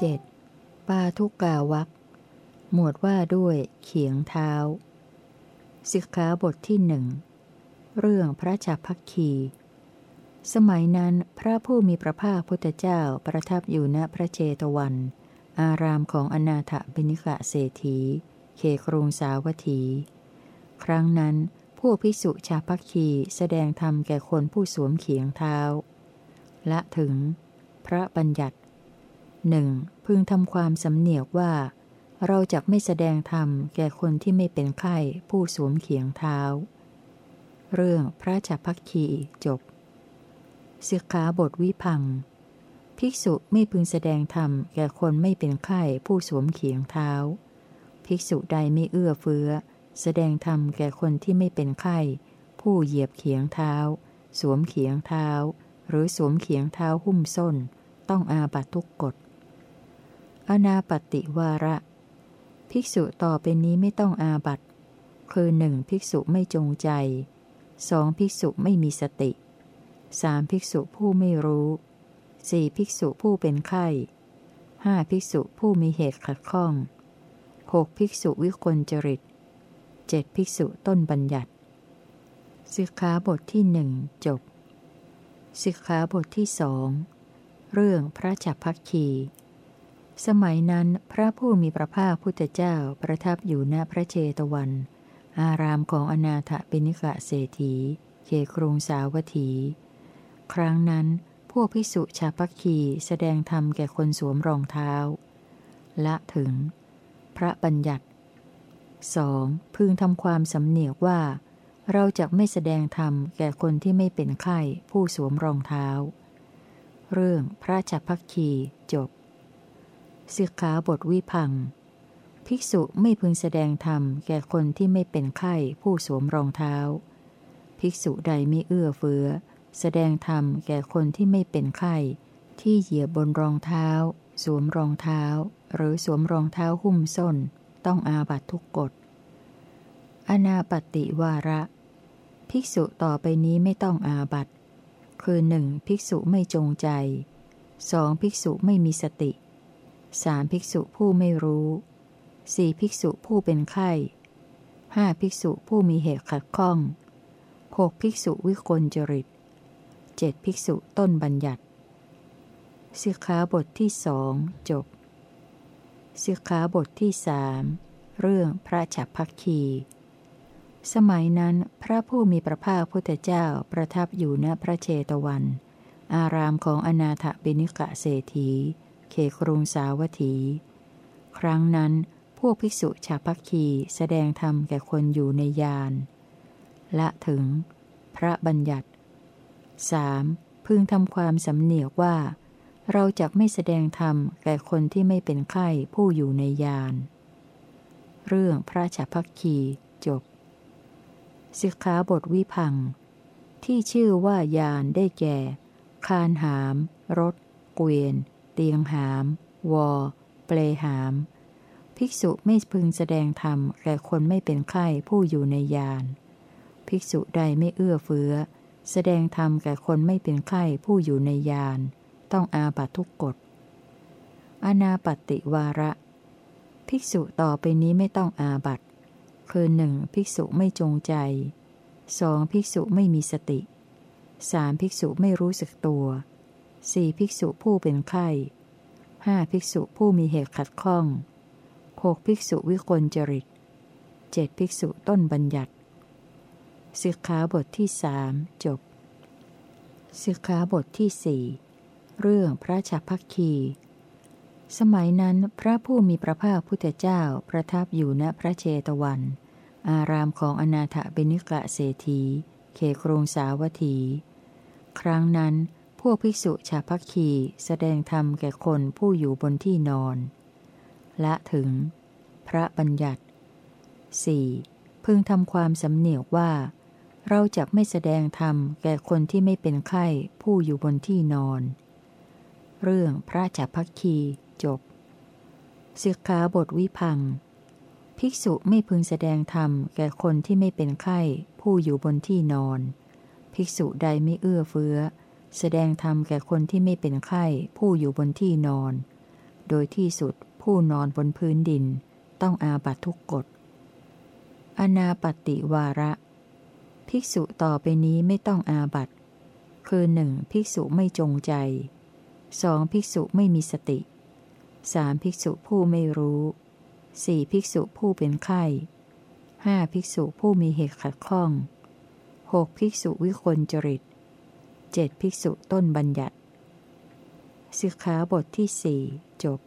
7. ปาทุกกาวักหมวดว่าด้วยเขียงเท้า สิกขาบทที่หนึ่งเรื่องพระจักพักคี สมัยนั้นพระผู้มีพระภาคพุทธเจ้าประทับอยู่ณพระเจตวัน อารามของอนาถบิณิกะเศรษฐีเคครุงสาวัตถี ครั้งนั้นผู้พิสุชาพักคีแสดงธรรมแก่คนผู้สวมเขียงเท้าและถึง พระบัญญัติ หนึ่งพึงทำความสำเนียกว่า เราจะไม่แสดงธรรมแก่คนที่ไม่เป็นไข้ผู้สวมเขียงเท้า เรื่องพระจัพักคีจบสิกขาบทวิพัง ภิกษุไม่พึงแสดงธรรมแก่คนไม่เป็นไข้ผู้สวมเขียงเท้า ภิกษุใดไม่เอื้อเฟื้อ แสดงธรรมแก่คนที่ไม่เป็นไข้ผู้เหยียบเขียงเท้า สวมเขียงเท้า หรือสวมเขียงเท้าหุ้มส้น ต้องอาบัตทุกกฎ อนาปติวาระ ภิกษุต่อไปนี้ไม่ต้องอาบัตคือหนึ่งภิกษุไม่จงใจสองภิกษุไม่มีสติสามภิกษุผู้ไม่รู้สี่ภิกษุผู้เป็นไข้ห้าภิกษุผู้มีเหตุขัดข้องหกภิกษุวิกลจริตเจ็ดภิกษุต้นบัญญัติสิกขาบทที่หนึ่งจบสิกขาบทที่สองเรื่องพระจักพักคี สมัยนั้นพระผู้มีพระภาคพุทธเจ้าประทับอยู่ณพระเชตวัน อารามของอนาถปิณิกะเศรษฐีเคครุงสาวัตถี ครั้งนั้น พวกพิสุชาพักคีแสดงธรรมแก่คนสวมรองเท้า ละถึง พระบัญญัติสองพึงทำความสำเนียกว่า เราจะไม่แสดงธรรมแก่คนที่ไม่เป็นไข้ผู้สวมรองเท้า เรื่องพระจักพักคีจบ สิกขาบทวิพัง ภิกษุไม่พึงแสดงธรรมแก่คนที่ไม่เป็นไข้ผู้สวมรองเท้า ภิกษุใดไม่เอื้อเฟื้อ แสดงธรรมแก่คนที่ไม่เป็นไข้ที่เหยียบบนรองเท้า สวมรองเท้า หรือสวมรองเท้าหุ้มส้น ต้องอาบัตทุกกฎ อนาปติวาระ ภิกษุต่อไปนี้ไม่ต้องอาบัตคือหนึ่งภิกษุไม่จงใจสองภิกษุไม่มีสติ สามภิกษุผู้ไม่รู้สี่ภิกษุผู้เป็นไข้ห้าภิกษุผู้มีเหตุขัดข้องหกภิกษุวิกลจริตเจ็ดภิกษุต้นบัญญัติสิกขาบทที่สองจบสิกขาบทที่สามเรื่องพระฉับพักคี สมัยนั้นพระผู้มีพระภาคพุทธเจ้าประทับอยู่ณพระเชตวัน อารามของอนาถบิณิกะเศรษฐี เคครุงสาวัตถี ครั้งนั้นพวกภิกษุชาพักคีแสดงธรรมแก่คนอยู่ในยานละถึง พระบัญญัติ 3. พึงทำความสำเนียกว่า เราจะไม่แสดงธรรมแก่คนที่ไม่เป็นไข้ผู้อยู่ในยาน เรื่องพระชาพักคีจบสิกขาบทวิพัง ที่ชื่อว่ายานได้แก่ คานหาม รถ เกวียน ตียงหาม วอ เปลหาม ภิกษุไม่พึงแสดงธรรมแก่คนไม่เป็นไข้ผู้อยู่ในยาน ภิกษุใดไม่เอื้อเฟื้อ แสดงธรรมแก่คนไม่เป็นไข้ผู้อยู่ในยาน ต้องอาบัตทุกกฎ อนาปติวาระ ภิกษุต่อไปนี้ไม่ต้องอาบัตคือหนึ่งภิกษุไม่จงใจสองภิกษุไม่มีสติสามภิกษุไม่รู้สึกตัว สี่ภิกษุผู้เป็นไข้ห้าภิกษุผู้มีเหตุขัดข้องหกภิกษุวิกลจริตเจ็ดภิกษุต้นบัญญัติสิกขาบทที่สามจบสิกขาบทที่สี่เรื่องพระฉัพพคี สมัยนั้นพระผู้มีพระภาคพุทธเจ้าประทับอยู่ณพระเชตวัน อารามของอนาถเบนิกะเศรษฐีเคครงสาวัตถี ครั้งนั้น พวกภิกษุชาพักคีแสดงธรรมแก่คนผู้อยู่บนที่นอน ละถึง พระบัญญัติ 4. พึงทำความสำเนียกว่า เราจะไม่แสดงธรรมแก่คนที่ไม่เป็นไข้ผู้อยู่บนที่นอน เรื่องพระจัพักคีจบสิกขาบทวิพัง ภิกษุไม่พึงแสดงธรรมแก่คนที่ไม่เป็นไข้ผู้อยู่บนที่นอน ภิกษุใดไม่เอื้อเฟื้อ แสดงธรรมแก่คนที่ไม่เป็นไข้ ผู้อยู่บนที่นอน โดยที่สุดผู้นอนบนพื้นดิน ต้องอาบัตทุกกฎ อนาปติวาระ ภิกษุต่อไปนี้ไม่ต้องอาบัตคือหนึ่งภิกษุไม่จงใจสองภิกษุไม่มีสติสามภิกษุผู้ไม่รู้สี่ภิกษุผู้เป็นไข้ห้าภิกษุผู้มีเหตุขัดข้องหกภิกษุวิคลจริต เจ็ดภิกษุต้นบัญญัติสิกขาบทที่สี่จบ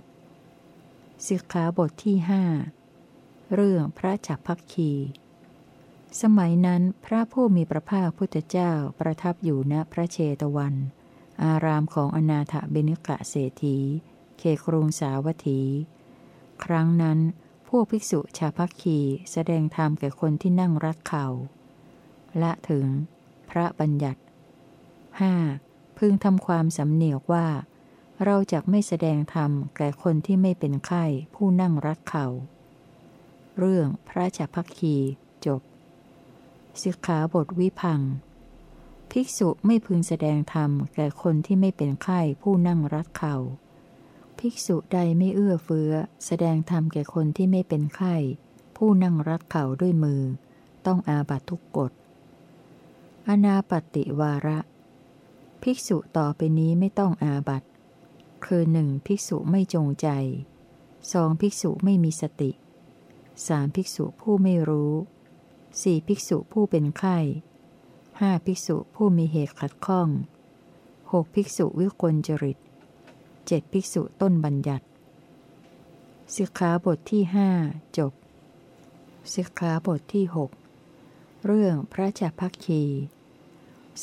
สิกขาบทที่หเรื่องพระจักพักคี สมัยนั้นพระผู้มีพระภาคพุทธเจ้าประทับอยู่ณพระเชตวัน อารามของอนาถบิณกะเศรษฐีเขครุงสาวัตถี ครั้งนั้น พวกภิกษุชาพักคีแสดงธรรมแก่คนที่นั่งรัดเข่า ละถึง พระบัญญัติ หพึงทำความสำเนียกว่า เราจะไม่แสดงธรรมแก่คนที่ไม่เป็นไข้ผู้นั่งรัดเขา่า เรื่องพระจัพักคีจบสิกขาบทวิพัง ภิกษุไม่พึงแสดงธรรมแก่คนที่ไม่เป็นไข้ผู้นั่งรัดเขา่า ภิกษุใดไม่เอื้อเฟื้อ แสดงธรรมแก่คนที่ไม่เป็นไข้ผู้นั่งรัดเข่าด้วยมือ ต้องอาบัตทุกกฎอนาปติวาระ ภิกษุต่อไปนี้ไม่ต้องอาบัตคือหนึ่งภิกษุไม่จงใจสองภิกษุไม่มีสติสามภิกษุผู้ไม่รู้สี่ภิกษุผู้เป็นไข้ห้าภิกษุผู้มีเหตุขัดข้องหกภิกษุวิกลจริตเจ็ดภิกษุต้นบัญญัติสิกขาบทที่หจบสิกขาบทที่หเรื่องพระจักพักคี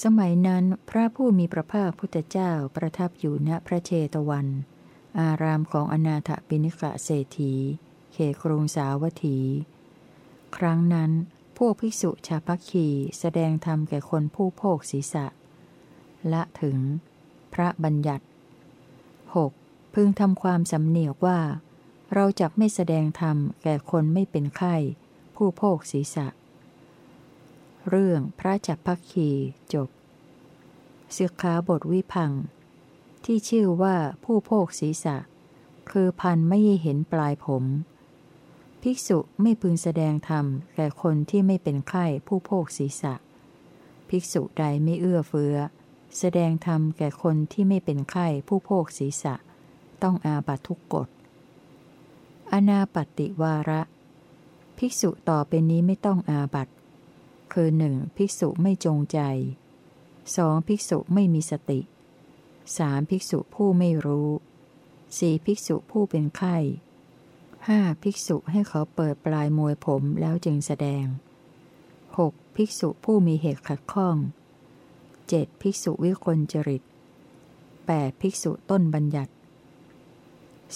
สมัยนั้นพระผู้มีพระภาคพุทธเจ้าประทับอยู่ณพระเชตวัน อารามของอนาถปิณิกะเศรษฐี เขครุงสาวัตถี ครั้งนั้น พวกภิกษุชาพักคีแสดงธรรมแก่คนผู้โภคศีรษะ ละถึง พระบัญญัติ 6. พึงทำความสำเนียกว่า เราจะไม่แสดงธรรมแก่คนไม่เป็นไข้ ผู้โภคศีรษะ เรื่องพระจักพักคีจบสิกขาบทวิพัง ที่ชื่อว่าผู้โภคศีรษะ คือพันไม่เห็นปลายผม ภิกษุไม่พึงแสดงธรรมแก่คนที่ไม่เป็นไข้ผู้โภคศีรษะ ภิกษุใดไม่เอื้อเฟื้อ แสดงธรรมแก่คนที่ไม่เป็นไข้ผู้โภคศีรษะ ต้องอาบัตทุกกฎอนาปติวาระ ภิกษุต่อไปนี้ไม่ต้องอาบัต คือหนึ่งภิกษุไม่จงใจสองภิกษุไม่มีสติสามภิกษุผู้ไม่รู้สี่ภิกษุผู้เป็นไข้ห้าภิกษุให้เขาเปิดปลายมวยผมแล้วจึงแสดงหกภิกษุผู้มีเหตุขัดข้องเจ็ดภิกษุวิกลจริตแปดภิกษุต้นบัญญัติ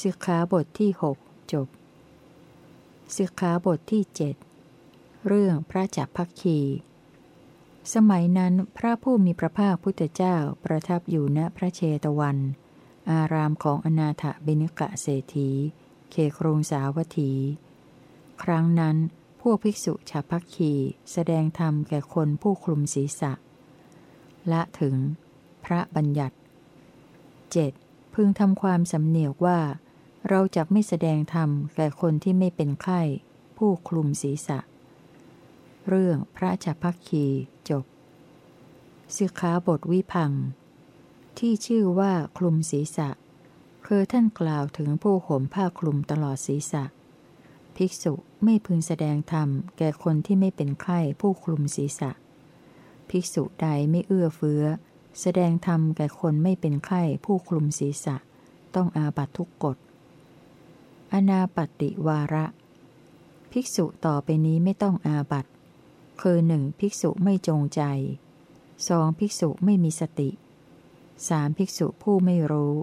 สิกขาบทที่หกจบสิกขาบทที่เจ็ด เรื่องพระจักพักคี สมัยนั้นพระผู้มีพระภาคพุทธเจ้าประทับอยู่ณพระเชตวัน อารามของอนาถบิณกะเศรษฐีเคครงสาวัตถี ครั้งนั้นพวกภิกษุชาพักคีแสดงธรรมแก่คนผู้คลุมศีรษะ ละถึง พระบัญญัติ 7. พึงทำความสำเนียกว่า เราจะไม่แสดงธรรมแก่คนที่ไม่เป็นไข้ ผู้คลุมศีรษะ เรื่องพระจัพักคีจบสิกขาบทวิพัง ที่ชื่อว่าคลุมศีรษะ คือท่านกล่าวถึงผู้ห่มผ้าคลุมตลอดศีรษะ ภิกษุไม่พึงแสดงธรรมแก่คนที่ไม่เป็นไข้ผู้คลุมศีรษะ ภิกษุใดไม่เอื้อเฟื้อ แสดงธรรมแก่คนไม่เป็นไข้ผู้คลุมศีรษะ ต้องอาบัตทุกกฎ อนาปติวาระ ภิกษุต่อไปนี้ไม่ต้องอาบัต คือหนึ่งภิกษุไม่จงใจสองภิกษุไม่มีสติสามภิกษุผู้ไม่รู้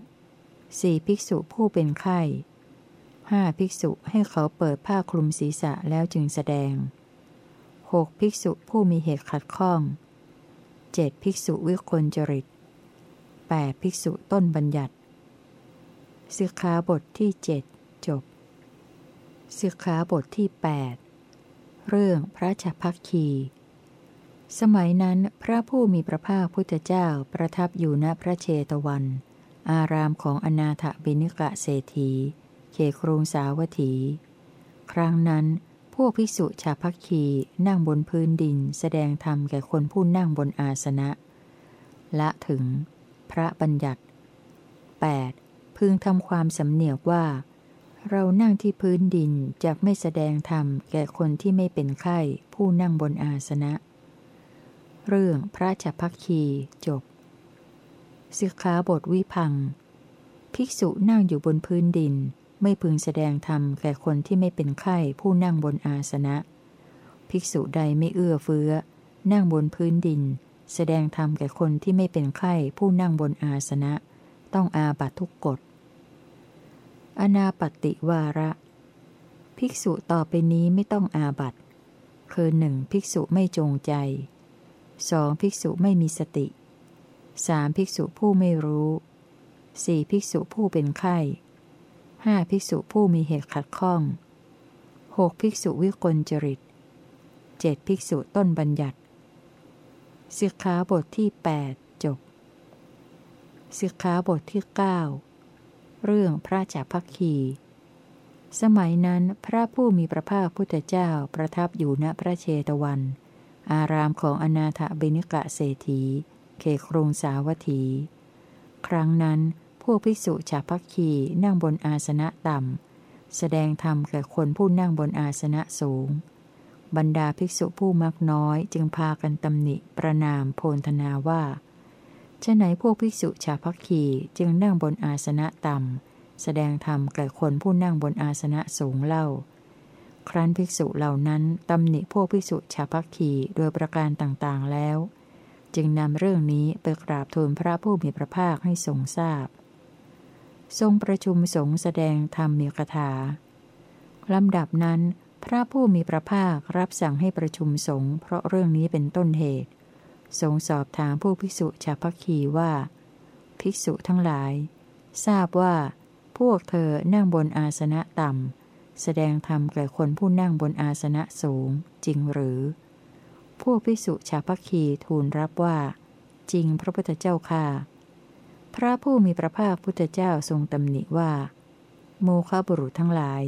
สี่ภิกษุผู้เป็นไข้ห้าภิกษุให้เขาเปิดผ้าคลุมศีรษะแล้วจึงแสดงหกภิกษุผู้มีเหตุขัดข้องเจ็ดภิกษุวิคลจริตแปดภิกษุต้นบัญญัติสิกขาบทที่เจ็ดจบสิกขาบทที่แปด เรื่องพระจักพักคี สมัยนั้นพระผู้มีพระภาคพุทธเจ้าประทับอยู่ณพระเชตวัน อารามของอนาถบิณิกะเศรษฐีเขครุงสาวัตถี ครั้งนั้น พวกภิกษุชาพักคีนั่งบนพื้นดินแสดงธรรมแก่คนผู้นั่งบนอาสนะ ละถึง พระบัญญัติ 8. พึงทำความสำเนียกว่า เรานั่งที่พื้นดินจะไม่แสดงธรรมแก่คนที่ไม่เป็นไข้ ผู้นั่งบนอาสนะ เรื่องพระจัพักคีจบสิกขาบทวิพัง ภิกษุนั่งอยู่บนพื้นดิน ไม่พึงแสดงธรรมแก่คนที่ไม่เป็นไข้ ผู้นั่งบนอาสนะ ภิกษุใดไม่เอื้อเฟื้อ นั่งบนพื้นดิน แสดงธรรมแก่คนที่ไม่เป็นไข้ ผู้นั่งบนอาสนะ ต้องอาบัตทุกกฎ อนาปติวาระ ภิกษุต่อไปนี้ไม่ต้องอาบัตคือหนึ่งภิกษุไม่จงใจสองภิกษุไม่มีสติสามภิกษุผู้ไม่รู้สี่ภิกษุผู้เป็นไข้ห้าภิกษุผู้มีเหตุขัดข้องหกภิกษุวิกลจริตเจ็ดภิกษุต้นบัญญัติสิกขาบทที่ 8 จบสิกขาบทที่ 9 เรื่องพระจักพักคี สมัยนั้นพระผู้มีพระภาคพุทธเจ้าประทับอยู่ณพระเชตวัน อารามของอนาถบิณิกะเศรษฐีเขครุงสาวัตถี ครั้งนั้นพวกภิกษุชาพักคีนั่งบนอาสนะต่ำ แสดงธรรมแก่คนผู้นั่งบนอาสนะสูง บรรดาภิกษุผู้มักน้อยจึงพากันตำหนิประนามโพนธนาว่า จะไหนพวกภิกษุชาพักคีจึงนั่งบนอาสนะต่ำ แสดงธรรมแก่คนผู้นั่งบนอาสนะสูงเล่า ครั้นภิกษุเหล่านั้นตำหนิพวกภิกษุชาพักคีโดยประการต่างๆแล้ว จึงนำเรื่องนี้ไปกราบทูลพระผู้มีพระภาคให้ทรงทราบ ทรงประชุมสงฆ์แสดงธรรมมีคาถาลำดับนั้น พระผู้มีพระภาครับสั่งให้ประชุมสงฆ์เพราะเรื่องนี้เป็นต้นเหตุ ทรงสอบถามผู้ภิกษุชาวพักคีว่า ภิกษุทั้งหลาย ทราบว่า พวกเธอนั่งบนอาสนะต่ำ แสดงธรรมแก่คนผู้นั่งบนอาสนะสูงจริงหรือ พวกพิสุชาวพัคีทูลรับว่า จริงพระพุทธเจ้าค่ะ พระผู้มีพระภาคพุทธเจ้าทรงตำหนิว่า โมฆะบุรุษทั้งหลาย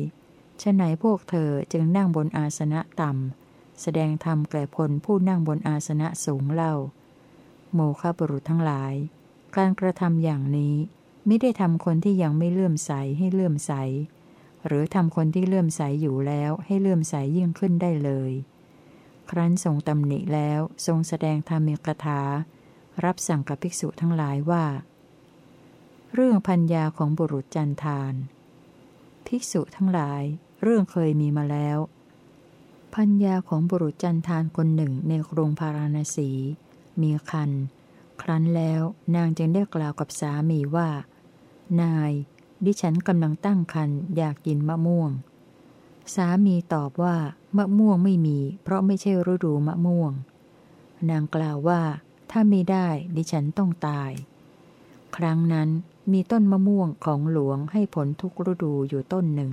ฉไหนพวกเธอจึงนั่งบนอาสนะต่ำ แสดงธรรมแก่พลผู้นั่งบนอาสนะสูงเล่า โมฆะบุรุษทั้งหลาย การกระทำอย่างนี้ไม่ได้ทำคนที่ยังไม่เลื่อมใสให้เลื่อมใส หรือทำคนที่เลื่อมใสอยู่แล้วให้เลื่อมใสยิ่งขึ้นได้เลย ครั้นทรงตำหนิแล้วทรงแสดงธรรมิกถา รับสั่งกับภิกษุทั้งหลายว่า เรื่องพัญญาของบุรุษจันทาน ภิกษุทั้งหลาย เรื่องเคยมีมาแล้ว พัญญาของบุรุษจันทานคนหนึ่งในกรุงพาราณสี มีคัน ครั้นแล้วนางจึงได้กล่าวกับสามีว่า นาย ดิฉันกำลังตั้งคันอยากกินมะม่วง สามีตอบว่ามะม่วงไม่มี เพราะไม่ใช่ฤดูมะม่วง นางกล่าวว่า ถ้าไม่ได้ดิฉันต้องตาย ครั้งนั้นมีต้นมะม่วงของหลวงให้ผลทุกฤดูอยู่ต้นหนึ่ง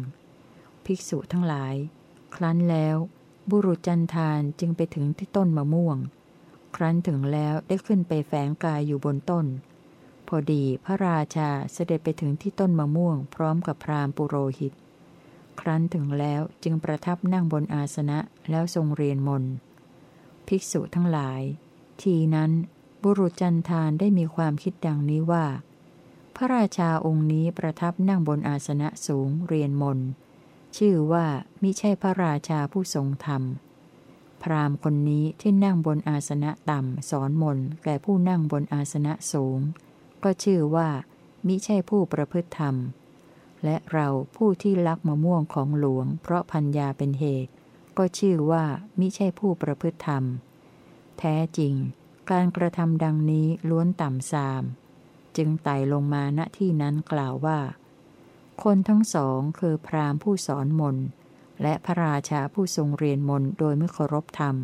ภิกษุทั้งหลาย ครั้นแล้ว บุรุษจันทานจึงไปถึงที่ต้นมะม่วง ครั้นถึงแล้วได้ขึ้นไปแฝงกายอยู่บนต้น พอดีพระราชาเสด็จไปถึงที่ต้นมะม่วง พร้อมกับพราหมณ์ปุโรหิต ครั้นถึงแล้วจึงประทับนั่งบนอาสนะแล้วทรงเรียนมนภิกษุทั้งหลาย ทีนั้นบุรุษจันทานได้มีความคิดดังนี้ว่า พระราชาองค์นี้ประทับนั่งบนอาสนะสูงเรียนมน ชื่อว่ามิใช่พระราชาผู้ทรงธรรม พราหมณ์คนนี้ที่นั่งบนอาสนะต่ำสอนมนแก่ผู้นั่งบนอาสนะสูง ก็ชื่อว่า มิใช่ผู้ประพฤติธรรม และเราผู้ที่ลักมะม่วงของหลวง เพราะพัญญาเป็นเหตุ ก็ชื่อว่ามิใช่ผู้ประพฤติธรรม แท้จริง การกระทำดังนี้ล้วนต่ำซาม จึงไต่ลงมาณที่นั้นกล่าวว่า คนทั้งสองคือพราหมณ์ผู้สอนมนและพระราชาผู้ทรงเรียนมนโดยไม่เคารพธรรม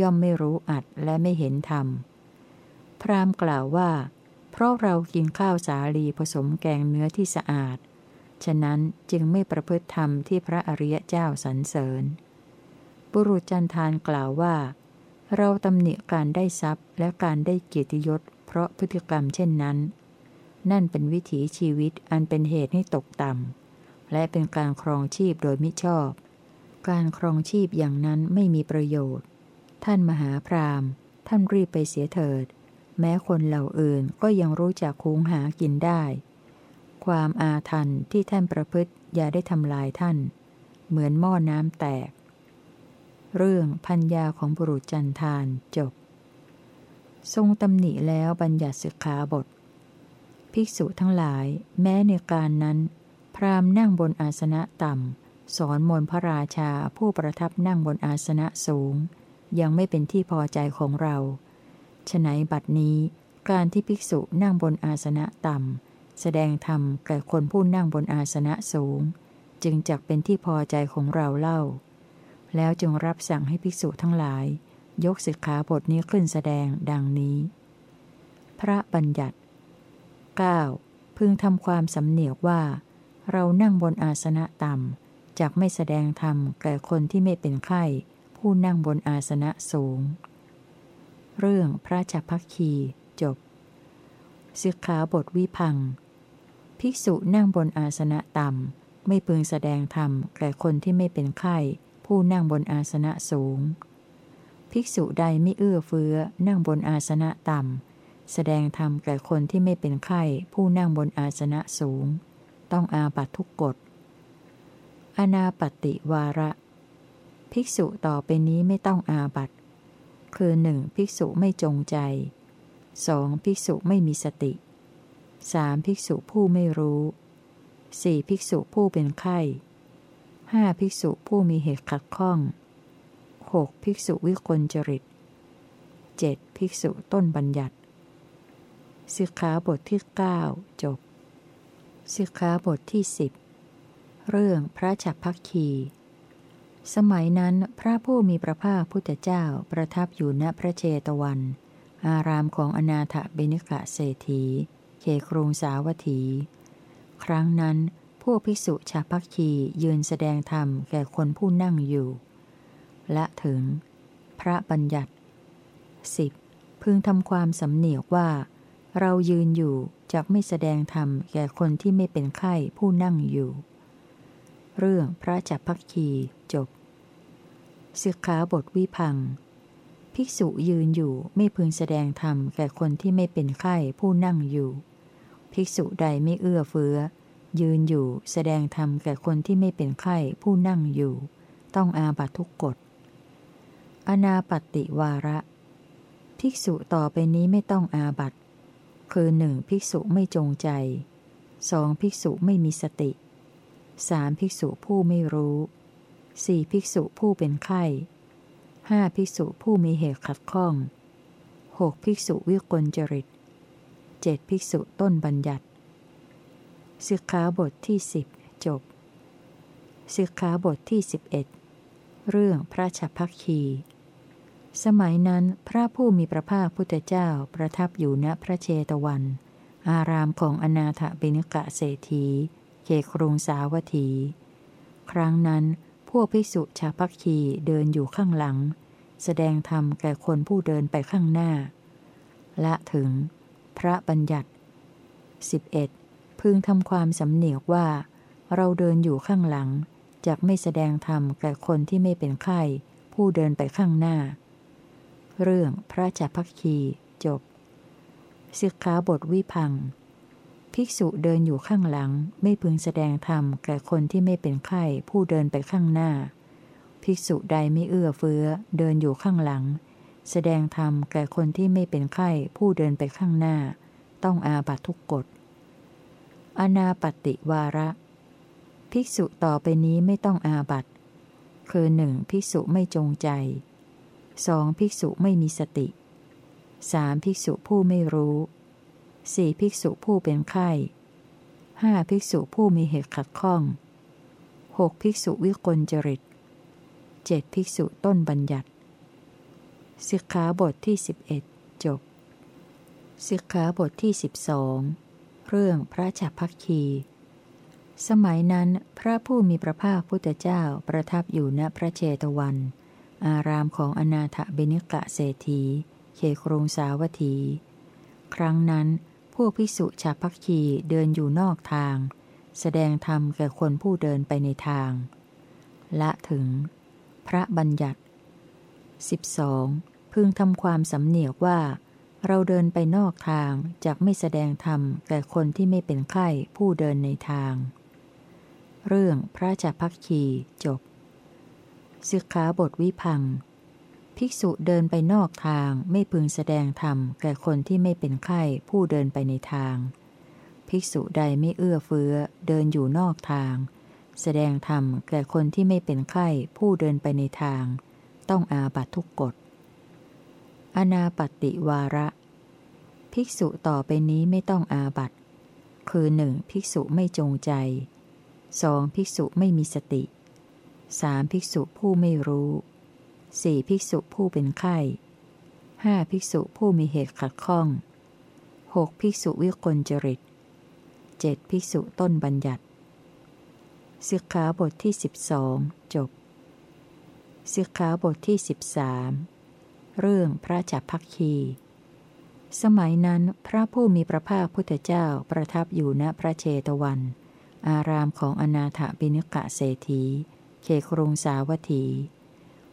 ย่อมไม่รู้อัดและไม่เห็นธรรม พราหมณ์กล่าวว่า เพราะเรากินข้าวสาลีผสมแกงเนื้อที่สะอาด ฉะนั้นจึงไม่ประพฤติธรรมที่พระอริยเจ้าสรรเสริญ บุรุษจันทานกล่าวว่า เราตำหนิการได้ทรัพย์และการได้เกียรติยศเพราะพฤติกรรมเช่นนั้น นั่นเป็นวิถีชีวิตอันเป็นเหตุให้ตกต่ำ และเป็นการครองชีพโดยมิชอบ การครองชีพอย่างนั้นไม่มีประโยชน์ ท่านมหาพรามท่านรีบไปเสียเถิด แม้คนเหล่าอื่นก็ยังรู้จักคุงหากินได้ ความอาทันที่ท่านประพฤติอย่าได้ทำลายท่าน เหมือนหม้อน้ำแตก เรื่องพัญญาของบุรุษจันทานจบ ทรงตำหนิแล้วบัญญัติสิกขาบท ภิกษุทั้งหลาย แม้ในการนั้น พราหมณ์นั่งบนอาสนะต่ำ สอนมนพระราชาผู้ประทับนั่งบนอาสนะสูง ยังไม่เป็นที่พอใจของเราฉนัยบัดนี้ การที่ภิกษุนั่งบนอาสนะต่ำ แสดงธรรมแก่คนผู้นั่งบนอาสนะสูง จึงจักเป็นที่พอใจของเราเล่า แล้วจึงรับสั่งให้ภิกษุทั้งหลาย ยกสิกขาบทนี้ขึ้นแสดงดังนี้ พระบัญญัติ 9. พึงทำความสำเนียกว่า เรานั่งบนอาสนะต่ำจักไม่แสดงธรรมแก่คนที่ไม่เป็นไข้ ผู้นั่งบนอาสนะสูง เรื่องพระจักพักคีจบสิกขาบทวิพัง ภิกษุนั่งบนอาสนะต่ำไม่พึงแสดงธรรมแก่คนที่ไม่เป็นไข้ผู้นั่งบนอาสนะสูง ภิกษุใดไม่เอื้อเฟื้อนั่งบนอาสนะต่ำ แสดงธรรมแก่คนที่ไม่เป็นไข้ผู้นั่งบนอาสนะสูง ต้องอาบัตทุกกฎ อนาปติวาระ ภิกษุต่อไปนี้ไม่ต้องอาบัต คือหนึ่งภิกษุไม่จงใจสองภิกษุไม่มีสติสามภิกษุผู้ไม่รู้สี่ภิกษุผู้เป็นไข้ห้าภิกษุผู้มีเหตุขัดข้องหกภิกษุวิกลจริตเจ็ดภิกษุต้นบัญญัติ สิกขาบทที่ 9 จบ สิกขาบทที่สิบเรื่องพระฉับพักคี สมัยนั้นพระผู้มีพระภาคพุทธเจ้าประทับอยู่ณพระเชตวัน อารามของอนาถเบิณิกะเศรษฐีเขครุงสาวัตถี ครั้งนั้นพวกภิกษุชาพักคียืนแสดงธรรมแก่คนผู้นั่งอยู่ และถึง พระบัญญัติสิบพึงทำความสำเนียกว่า เรายืนอยู่จากไม่แสดงธรรมแก่คนที่ไม่เป็นไข้ผู้นั่งอยู่ เรื่องพระจับพักคีจบสิกขาบทวิพัง ภิกษุยืนอยู่ไม่พึงแสดงธรรมแก่คนที่ไม่เป็นไข้ผู้นั่งอยู่ ภิกษุใดไม่เอื้อเฟื้อ ยืนอยู่แสดงธรรมแก่คนที่ไม่เป็นไข้ผู้นั่งอยู่ ต้องอาบัตทุกกฎ อนาปติวาระ ภิกษุต่อไปนี้ไม่ต้องอาบัต คือหนึ่งภิกษุไม่จงใจสองภิกษุไม่มีสติสามภิกษุผู้ไม่รู้สี่ภิกษุผู้เป็นไข้ห้าภิกษุผู้มีเหตุขัดข้องหกภิกษุวิกลจริตเจ็ดภิกษุต้นบัญญัติสิกขาบทที่สิบจบสิกขาบทที่สิบเอ็ดเรื่องพระฉัพพักคี สมัยนั้นพระผู้มีพระภาคพุทธเจ้าประทับอยู่ณพระเชตวัน อารามของอนาถบิณกะเศรษฐีเขครุงสาวัตถี ครั้งนั้น พวกภิกษุชาพักคีเดินอยู่ข้างหลัง แสดงธรรมแก่คนผู้เดินไปข้างหน้า ละถึง พระบัญญัติ 11. พึงทำความสำเนียกว่า เราเดินอยู่ข้างหลัง จากไม่แสดงธรรมแก่คนที่ไม่เป็นไข้ ผู้เดินไปข้างหน้า เรื่องพระจัพักคีจบสิกขาบทวิพัง ภิกษุเดินอยู่ข้างหลัง ไม่พึงแสดงธรรมแก่คนที่ไม่เป็นไข้ผู้เดินไปข้างหน้า ภิกษุใดไม่เอื้อเฟื้อ เดินอยู่ข้างหลัง แสดงธรรมแก่คนที่ไม่เป็นไข้ผู้เดินไปข้างหน้า ต้องอาบัตทุกกฎ อนาปติวาระ ภิกษุต่อไปนี้ไม่ต้องอาบัตคือหนึ่งภิกษุไม่จงใจ สองภิกษุไม่มีสติสามภิกษุผู้ไม่รู้สี่ภิกษุผู้เป็นไข้ห้าภิกษุผู้มีเหตุขัดข้องหกภิกษุวิกลจริตเจ็ดภิกษุต้นบัญญัติสิกขาบทที่สิบเอ็ดจบสิกขาบทที่สิบสองเรื่องพระจัพักคี สมัยนั้นพระผู้มีพระภาคพุทธเจ้าประทับอยู่ณพระเจตวัน อารามของอนาถบิณิกะเศรษฐี เขครุงสาวัตถี ครั้งนั้นพวกภิกษุชาพักคีเดินอยู่นอกทาง แสดงธรรมแก่คนผู้เดินไปในทาง ละถึง พระบัญญัติ 12. พึงทำความสำเนียกว่า เราเดินไปนอกทางจากไม่แสดงธรรมแก่คนที่ไม่เป็นไข้ผู้เดินในทาง เรื่องพระจัพักคีจบ สิกขาบทวิพัง ภิกษุเดินไปนอกทางไม่พึงแสดงธรรมแก่คนที่ไม่เป็นไข้ผู้เดินไปในทาง ภิกษุใดไม่เอื้อเฟื้อเดินอยู่นอกทาง แสดงธรรมแก่คนที่ไม่เป็นไข้ผู้เดินไปในทาง ต้องอาบัตทุกกฎ อนาปติวาระ ภิกษุต่อไปนี้ไม่ต้องอาบัตคือหนึ่งภิกษุไม่จงใจสองภิกษุไม่มีสติ สามภิกษุผู้ไม่รู้สี่ภิกษุผู้เป็นไข้ห้าภิกษุผู้มีเหตุขัดข้องหกภิกษุวิกลจริตเจ็ดภิกษุต้นบัญญัติสิกขาบทที่สิบสองจบสิกขาบทที่สิบสามเรื่องพระจักพักคี สมัยนั้นพระผู้มีพระภาคพุทธเจ้าประทับอยู่ณพระเชตวัน อารามของอนาถบิณกะเศรษฐี เขครุงสาวัตถี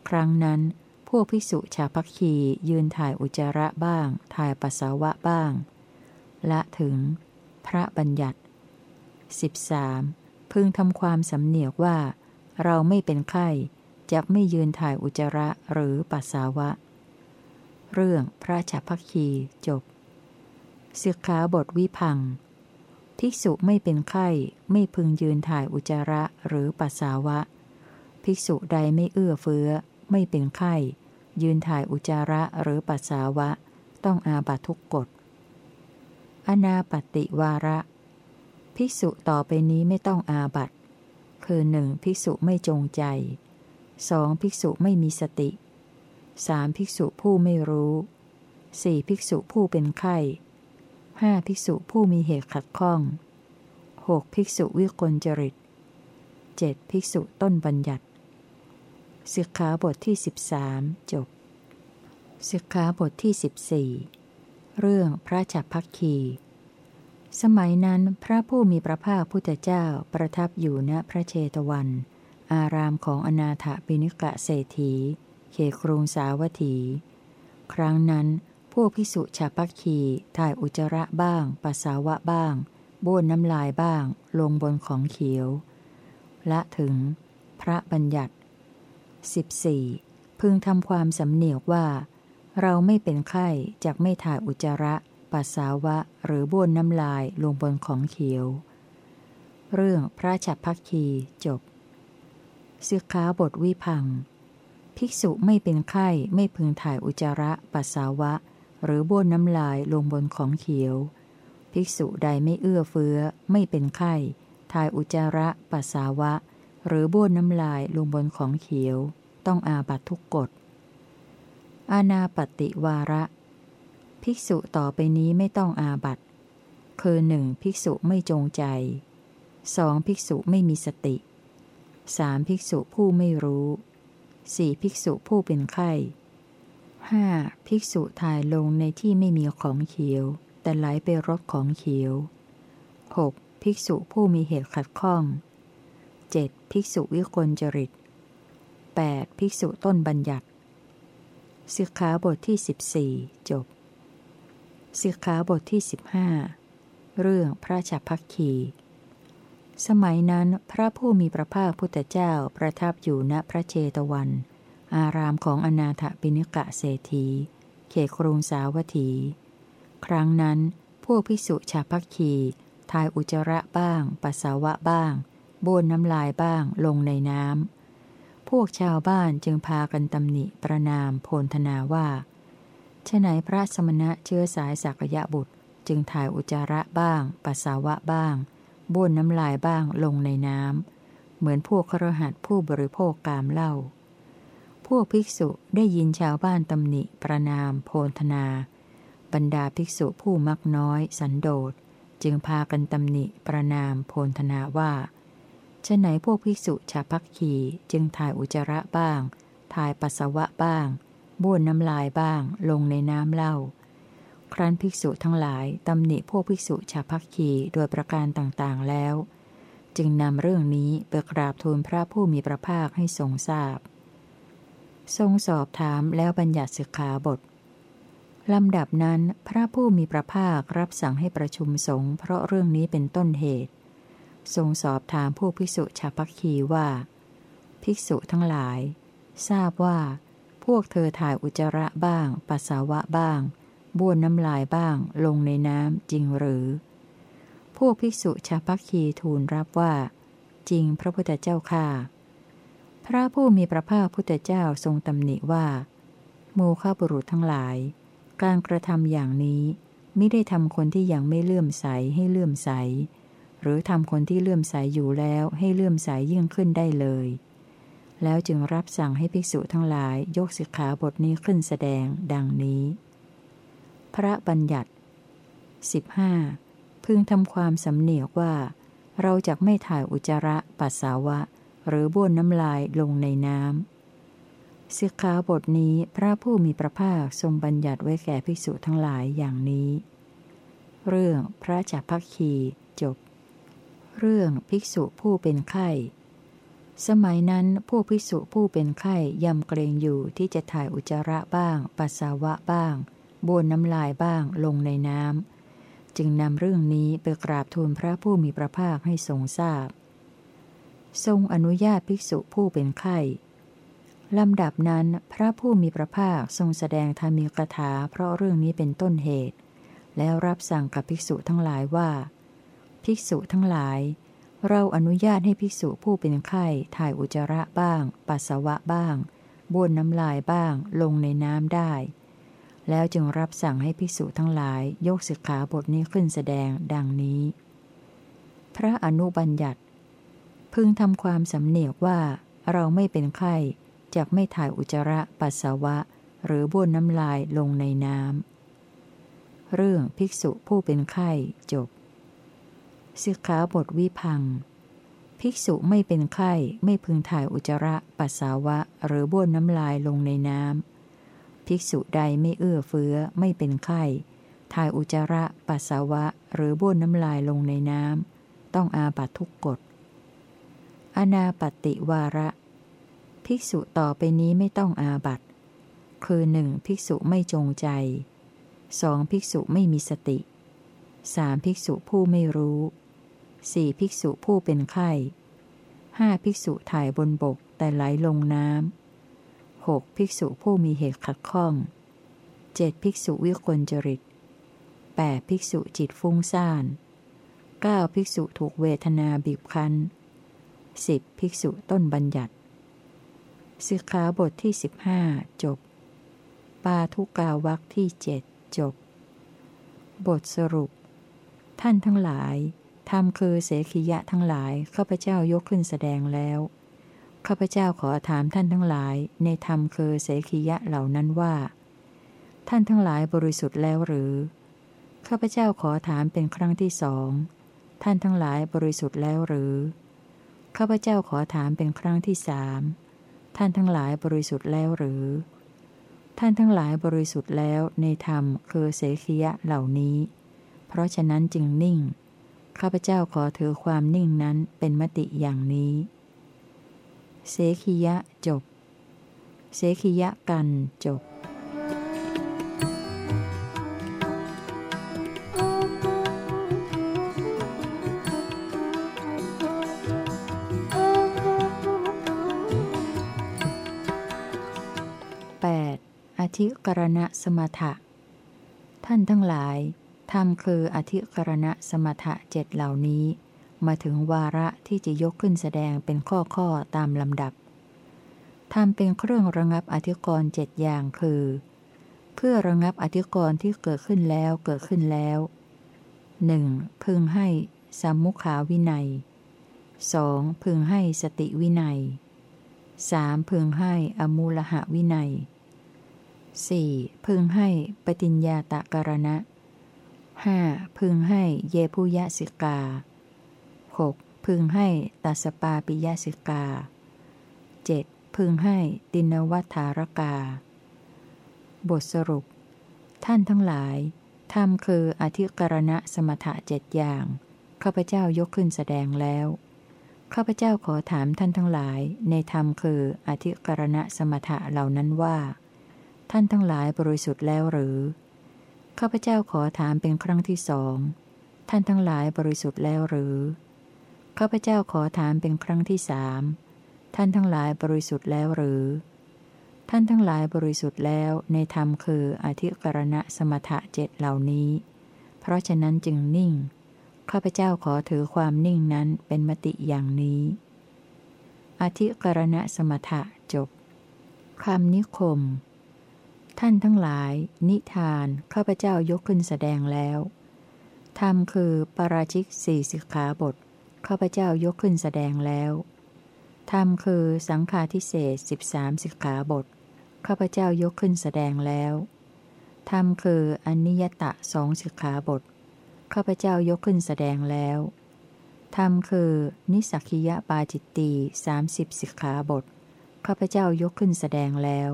ครั้งนั้น พวกภิกษุชาพักคียืนถ่ายอุจจาระบ้าง ถ่ายปัสสาวะบ้าง ละถึง พระบัญญัติ 13. พึงทำความสำเนียกว่า เราไม่เป็นไข้จะไม่ยืนถ่ายอุจจาระหรือปัสสาวะ เรื่องพระชาพักคีจบสิกขาบทวิพังภิกษุไม่เป็นไข้ ไม่พึงยืนถ่ายอุจจาระหรือปัสสาวะ ภิกษุใดไม่เอื้อเฟื้อ ไม่เป็นไข้ ยืนถ่ายอุจจาระหรือปัสสาวะ ต้องอาบัตทุกกฎ อนาปติวาระ ภิกษุต่อไปนี้ไม่ต้องอาบัตคือหนึ่งภิกษุไม่จงใจสองภิกษุไม่มีสติสามภิกษุผู้ไม่รู้สี่ภิกษุผู้เป็นไข้ห้าภิกษุผู้มีเหตุขัดข้องหกภิกษุวิกลจริตเจ็ดภิกษุต้นบัญญัติ สิกขาบทที่ 13 จบ สิกขาบทที่ 14 เรื่องพระจักพักคี สมัยนั้นพระผู้มีพระภาคพุทธเจ้าประทับอยู่ณพระเชตวัน อารามของอนาถบิณิกะเศรษฐี เขครุงสาวัตถี ครั้งนั้นพวกพิสุชาพักคีถ่ายอุจจาระบ้าง ปัสสาวะบ้างบ้วนน้ำลายบ้าง ลงบนของเขียว ละถึง พระบัญญัติ 14. พึงทำความสำเนียกว่า เราไม่เป็นไข้จากไม่ถ่ายอุจจาระ ปัสสาวะ หรือบ้วนน้ำลายลงบนของเขียว เรื่องพระฉับพักคีจบสิกขาบทวิพัง ภิกษุไม่เป็นไข้ไม่พึงถ่ายอุจจาระ ปัสสาวะ หรือบ้วนน้ำลายลงบนของเขียว ภิกษุใดไม่เอื้อเฟื้อ ไม่เป็นไข้ถ่ายอุจจาระ ปัสสาวะ หรือบ้วนน้ำลายลงบนของเขียว ต้องอาบัตทุกกฎ อาณาปฏิวาระ ภิกษุต่อไปนี้ไม่ต้องอาบัตคือหนึ่งภิกษุไม่จงใจสองภิกษุไม่มีสติสามภิกษุผู้ไม่รู้สี่ภิกษุผู้เป็นไข้ห้าภิกษุถ่ายลงในที่ไม่มีของเขียว แต่ไหลไปรถของเขียวหกภิกษุผู้มีเหตุขัดข้อง 7. ภิกษุวิกลจริต 8. ภิกษุต้นบัญญัติสิกขาบทที่ 14 จบสิกขาบทที่ 15 เรื่องพระฉับพักคี สมัยนั้นพระผู้มีพระภาคพุทธเจ้าประทับอยู่ณพระเชตวัน อารามของอนาถบิณกะเศรษฐี เขครุงสาวัตถี ครั้งนั้น พวกภิกษุชาพักคี ทายอุจระบ้าง ปัสสาวะบ้าง บ้วนน้ำลายบ้างลงในน้ำ พวกชาวบ้านจึงพากันตำหนิประนามโพลธนาว่าฉไหนพระสมณะเชื้อสายสักยะบุตร จึงถ่ายอุจจาระบ้าง ปัสสาวะบ้างบ้วนน้ำลายบ้างลงในน้ำ เหมือนพวกครหัสผู้บริโภคกามเล่าพวกภิกษุได้ยินชาวบ้านตำหนิประนามโพลธนา บรรดาภิกษุผู้มักน้อย สันโดษจึงพากันตำหนิประนามโพลธนาว่า ฉะไหนพวกภิกษุชาพักขีจึงถ่ายอุจจาระบ้าง ถ่ายปัสสาวะบ้างบ้วนน้ำลายบ้าง ลงในน้ำเล่า ครั้นภิกษุทั้งหลายตำหนิพวกภิกษุชาพักขีโดยประการต่างๆแล้ว จึงนำเรื่องนี้ไปกราบทูลพระผู้มีพระภาคให้ทรงทราบ ทรงสอบถามแล้วบัญญัติสิกขาบทลำดับนั้นพระผู้มีพระภาครับสั่งให้ประชุมสงฆ์เพราะเรื่องนี้เป็นต้นเหตุ ทรงสอบถามผู้ภิกษุชาพักคีว่า ภิกษุทั้งหลาย ทราบว่า พวกเธอถ่ายอุจจาระบ้าง ปัสสาวะบ้าง บ้วนน้ำลายบ้าง ลงในน้ำจริงหรือ พวกภิกษุชาพักคีทูลรับว่า จริงพระพุทธเจ้าค่าพระผู้มีพระภาคพุทธเจ้าทรงตำหนิว่า โมฆะบุรุษทั้งหลาย การกระทำอย่างนี้ไม่ได้ทำคนที่ยังไม่เลื่อมใสให้เลื่อมใส หรือทำคนที่เลื่อมใสอยู่แล้วให้เลื่อมใสยิ่งขึ้นได้เลย แล้วจึงรับสั่งให้ภิกษุทั้งหลายยกสิกขาบทนี้ขึ้นแสดงดังนี้ พระบัญญัติ 15. พึงทำความสำเนียกว่า เราจะไม่ถ่ายอุจจาระปัสสาวะ หรือบ้วนน้ำลายลงในน้ำสิกขาบทนี้พระผู้มีพระภาคทรงบัญญัติไว้แก่ภิกษุทั้งหลายอย่างนี้ เรื่องพระจักพักคีจบ เรื่องภิกษุผู้เป็นไข้ สมัยนั้นผู้ภิกษุผู้เป็นไข้ยำเกรงอยู่ที่จะถ่ายอุจจาระบ้าง ปัสสาวะบ้างบวนน้ำลายบ้างลงในน้ำ จึงนำเรื่องนี้ไปกราบทูลพระผู้มีพระภาคให้ทรงทราบ ทรงอนุญาตภิกษุผู้เป็นไข้ลำดับนั้นพระผู้มีพระภาคทรงแสดงธรรมีกถาเพราะเรื่องนี้เป็นต้นเหตุ แล้วรับสั่งกับภิกษุทั้งหลายว่า ภิกษุทั้งหลาย เราอนุญาตให้ภิกษุผู้เป็นไข้ถ่ายอุจจาระบ้าง ปัสสาวะบ้างบ้วนน้ำลายบ้าง ลงในน้ำได้ แล้วจึงรับสั่งให้ภิกษุทั้งหลายยกสิกขาบทนี้ขึ้นแสดงดังนี้ พระอนุบัญญัติ พึงทำความสำเนียกว่าเราไม่เป็นไข้จกไม่ถ่ายอุจจาระปัสสาวะ หรือบ้วนน้ำลายลงในน้ำเรื่องภิกษุผู้เป็นไข้จบ สิกขาบทวิพัง ภิกษุไม่เป็นไข้ไม่พึงถ่ายอุจจาระปัสสาวะ หรือบ้วนน้ำลายลงในน้ำ ภิกษุใดไม่เอื้อเฟื้อไม่เป็นไข้ถ่ายอุจจาระปัสสาวะ หรือบ้วนน้ำลายลงในน้ำ ต้องอาบัตทุกกฎ อนาปติวาระ ภิกษุต่อไปนี้ไม่ต้องอาบัตคือหนึ่งภิกษุไม่จงใจสองภิกษุไม่มีสติสามภิกษุผู้ไม่รู้ สี่ภิกษุผู้เป็นไข้ห้าภิกษุถ่ายบนบกแต่ไหลลงน้ำหกภิกษุผู้มีเหตุขัดข้องเจ็ดภิกษุวิกลจริตแปดภิกษุจิตฟุ้งซ่านเก้าภิกษุถูกเวทนาบีบคั้นสิบภิกษุต้นบัญญัติสิกขาบทที่สิบห้าจบ ปาทุกาวักที่เจ็ดจบ บทสรุป ท่านทั้งหลาย ทำคือเสขียะทั้งหลายข้าพเจ้ายกขึ้นแสดงแล้วข้าพเจ้าขอถามท่านทั้งหลาย ในธรรมคือเสขียะเหล่านั้นว่า ท่านทั้งหลายบริสุทธิ์แล้วหรือข้าพเจ้าขอถามเป็นครั้งที่สองท่านทั้งหลายบริสุทธิ์แล้วหรือข้าพเจ้าขอถามเป็นครั้งที่สามท่านทั้งหลายบริสุทธิ์แล้วหรือ ท่านทั้งหลายบริสุทธิ์แล้วในธรรมคือเสขียะเหล่านี้ เพราะฉะนั้นจึงนิ่ง ข้าพเจ้าขอถือความนิ่งนั้นเป็นมติอย่างนี้ เสขียะจบ เสขียะกันจบอธิกรณะสมถะ ท่านทั้งหลาย ธรรมคืออธิกรณะสมถะเจ็ดเหล่านี้ มาถึงวาระที่จะยกขึ้นแสดงเป็นข้อข้อตามลำดับทำเป็นเครื่องระงับอธิกรณ์เจ็ดอย่างคือ เพื่อระงับอธิกรณ์ที่เกิดขึ้นแล้วเกิดขึ้นแล้วหนึ่งพึงให้สัมมุขาวินัย 2. พึงให้สติวินัย 3. พึงให้อมูลหะวินัย 4. พึงให้ปฏิญญาตะการณะ 5. พึงให้เยผู้ยสิกา 6. พึงให้ตัสปาปิยสิกา 7. พึงให้ตินวัฏารกา บทสรุป ท่านทั้งหลายธรรมคืออธิกรณะสมถะเจ็ดอย่าง ข้าพเจ้ายกขึ้นแสดงแล้ว ข้าพเจ้าขอถามท่านทั้งหลาย ในธรรมคืออธิกรณะสมถะเหล่านั้นว่า ท่านทั้งหลายบริสุทธิ์แล้วหรือ ข้าพเจ้าขอถามเป็นครั้งที่สอง ท่านทั้งหลายบริสุทธิ์แล้วหรือ ข้าพเจ้าขอถามเป็นครั้งที่สาม ท่านทั้งหลายบริสุทธิ์แล้วหรือ ท่านทั้งหลายบริสุทธิ์แล้วในธรรมคืออธิกรณะสมถะเจ็ดเหล่านี้ เพราะฉะนั้นจึงนิ่ง ข้าพเจ้าขอถือความนิ่งนั้นเป็นมติอย่างนี้ อธิกรณะสมถะจบคำนิคม ท่านทั้งหลาย นิทาน ข้าพเจ้ายกขึ้นแสดงแล้วธรรมคือปาราชิกสี่สิกขาบท ข้าพเจ้ายกขึ้นแสดงแล้วธรรมคือสังฆาทิเศษสิบสามสิกขาบท ข้าพเจ้ายกขึ้นแสดงแล้วธรรมคืออนิยตะสองสิกขาบท ข้าพเจ้ายกขึ้นแสดงแล้วธรรมคือนิสักิยปาจิตตีสามสิบสิกขาบท ข้าพเจ้ายกขึ้นแสดงแล้ว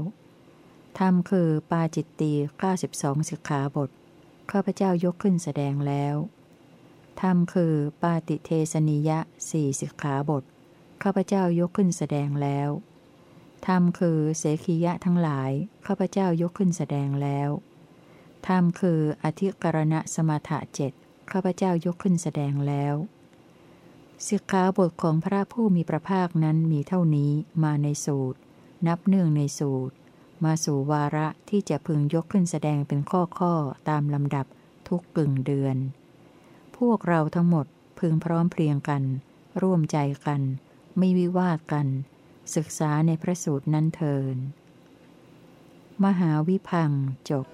ธรรมคือปาจิตตี92สิกขาบท ข้าพเจ้ายกขึ้นแสดงแล้วธรรมคือปาติเทสนิยะสี่สิกขาบท ข้าพเจ้ายกขึ้นแสดงแล้วธรรมคือเสขียะทั้งหลาย ข้าพเจ้ายกขึ้นแสดงแล้วธรรมคืออธิกรณะสมถะเจ็ดข้าพเจ้ายกขึ้นแสดงแล้วสิกขาบทของพระผู้มีพระภาคนั้นมีเท่านี้มาในสูตร นับเนื่องในสูตร มาสู่วาระที่จะพึงยกขึ้นแสดงเป็นข้อข้อตามลำดับทุกกึ่งเดือน พวกเราทั้งหมดพึงพร้อมเพรียงกัน ร่วมใจกัน ไม่วิวาทกัน ศึกษาในพระสูตรนั้นเทิน มหาวิพังจบ